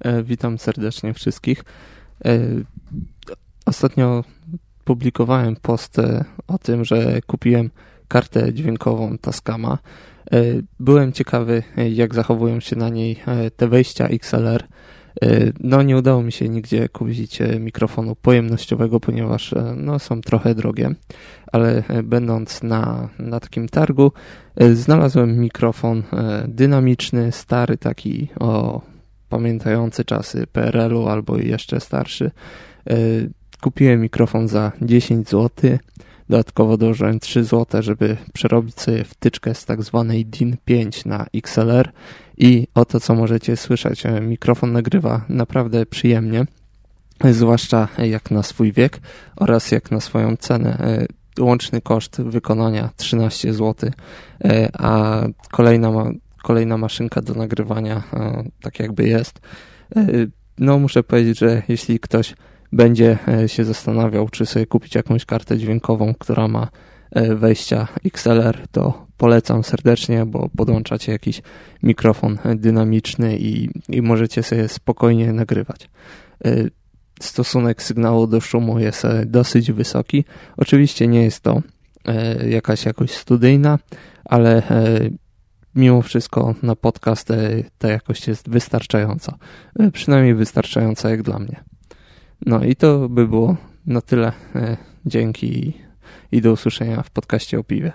E, witam serdecznie wszystkich. E, ostatnio publikowałem post e, o tym, że kupiłem kartę dźwiękową Tascama. Byłem ciekawy, jak zachowują się na niej te wejścia XLR. No, nie udało mi się nigdzie kupić mikrofonu pojemnościowego, ponieważ no, są trochę drogie, ale będąc na, na takim targu, znalazłem mikrofon dynamiczny, stary, taki o pamiętający czasy PRL-u albo jeszcze starszy. E, kupiłem mikrofon za 10 zł. Dodatkowo dołożyłem 3 zł, żeby przerobić sobie wtyczkę z tak zwanej DIN 5 na XLR i oto co możecie słyszeć. E, mikrofon nagrywa naprawdę przyjemnie, zwłaszcza jak na swój wiek oraz jak na swoją cenę. E, łączny koszt wykonania 13 zł, a kolejna kolejna maszynka do nagrywania e, tak jakby jest. E, no muszę powiedzieć, że jeśli ktoś będzie e, się zastanawiał, czy sobie kupić jakąś kartę dźwiękową, która ma wejścia XLR, to polecam serdecznie, bo podłączacie jakiś mikrofon dynamiczny i, i możecie sobie spokojnie nagrywać. Stosunek sygnału do szumu jest dosyć wysoki. Oczywiście nie jest to jakaś jakość studyjna, ale mimo wszystko na podcast ta jakość jest wystarczająca. E, przynajmniej wystarczająca jak dla mnie. No i to by było na tyle. E, dzięki i do usłyszenia w podcaście o piwie.